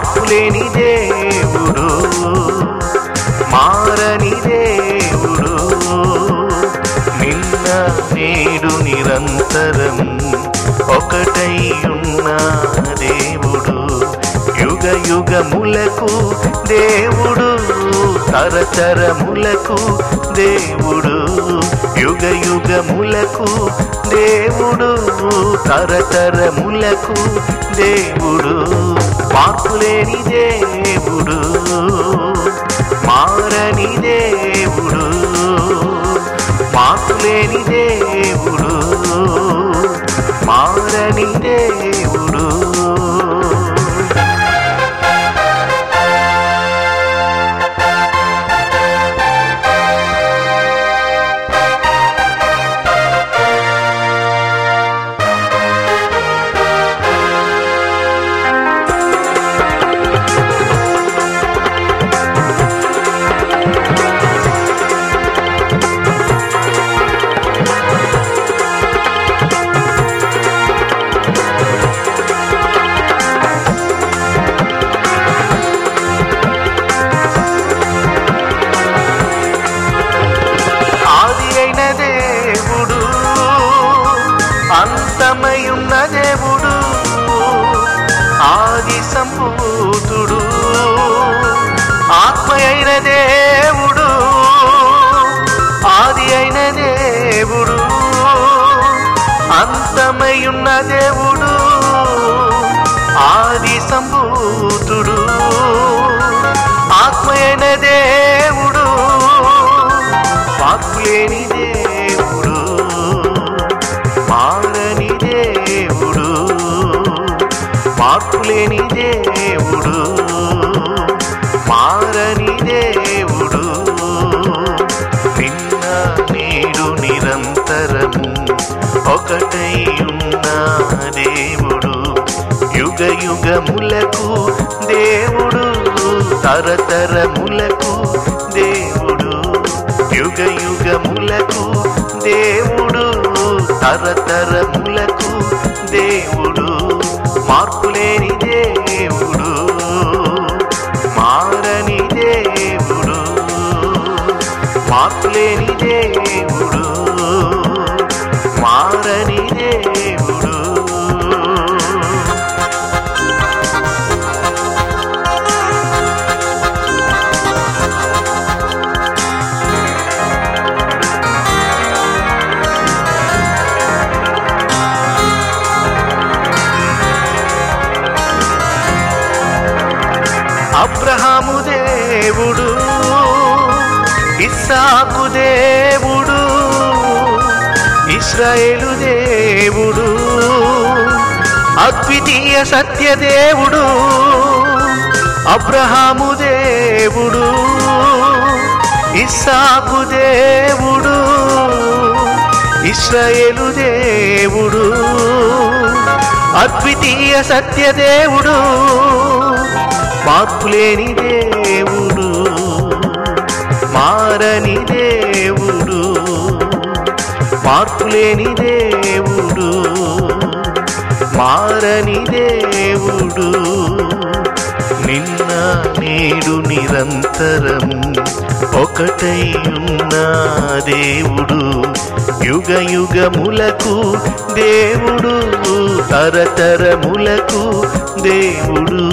మార్పులేని దేవుడు మారని దేవుడు. నిన్న నేడు నిరంతరం ఒకటై ఉన్న దేవుడు. యుగ యుగములకు దేవుడు తరతరములకు దేవుడు. యుగ యుగములకు దేవుడు తరతరములకు దేవుడు. మార్పులేని దేవుడు మారని దేవుడు. మార్పులేని దేవుడు మారని దేవుడు. మార్పులేని దేవుడు మారని దేవుడు మార్పులేని దేవుడు మారని దేవుడు నిన్న నేడు నిరంతరము ఒకటై ఉన్న దేవుడు యుగ యుగములకు దేవుడు తరతరములకు దేవుడు. యుగ యుగములకు దేవుడు తరతరములకు దేవుడు. ఇస్రాయేలు దేవుడు అద్వితీయ సత్య దేవుడు అబ్రహాము దేవుడు ఇస్సాకు దేవుడు ఇస్రాయేలు దేవుడు అద్వితీయ సత్య దేవుడు మార్పులేని దేవుడు. మార్పులేని దేవుడు మారని దేవుడు. నిన్న నేడు నిరంతరం ఒకటై ఉన్న దేవుడు. యుగ యుగములకు దేవుడు తరతరములకు దేవుడు.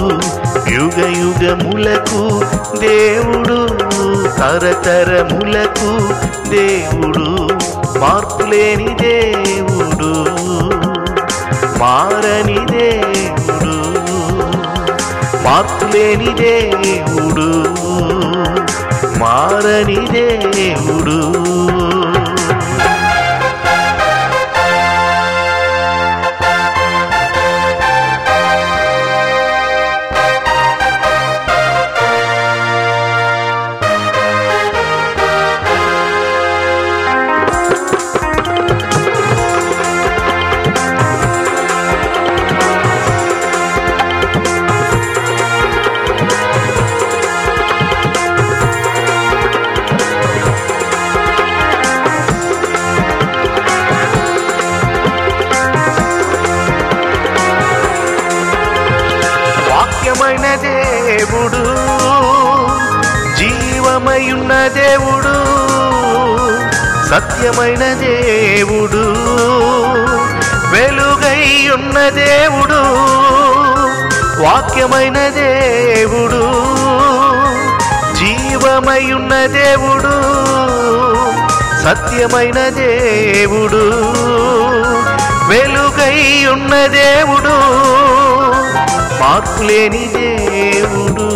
యుగ యుగములకు దేవుడు తరతరములకు దేవుడు. మార్పులేని దేవుడు మారని దేవుడు మార్పులేని దేవుడు మారని దేవుడు దేవుడు. జీవమయున్న దేవుడు. సత్యమైన దేవుడు. వెలుగై ఉన్న దేవుడు. వాక్యమైన దేవుడు. జీవమయున్న దేవుడు. సత్యమైన దేవుడు. వెలుగై ఉన్న దేవుడు. మార్పులేని దేవుడు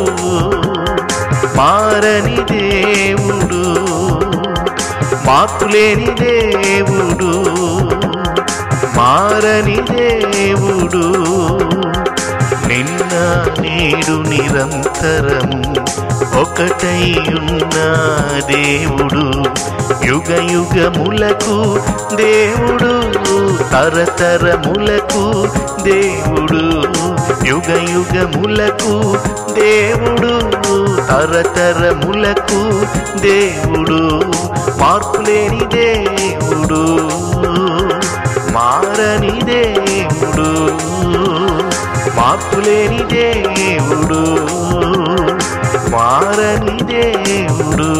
మారని దేవుడు మార్పులేని దేవుడు మారని దేవుడు. నిన్న నేడు నిరంతరం ఒకటై ఉన్న దేవుడు యుగ యుగములకు దేవుడు తరతరములకు దేవుడు యుగ యుగములకు దేవుడు తరతరములకు దేవుడు మార్పులేని దేవుడు మారని దేవుడు. మార్పులేని దేవుడు. మారని దేవుడు.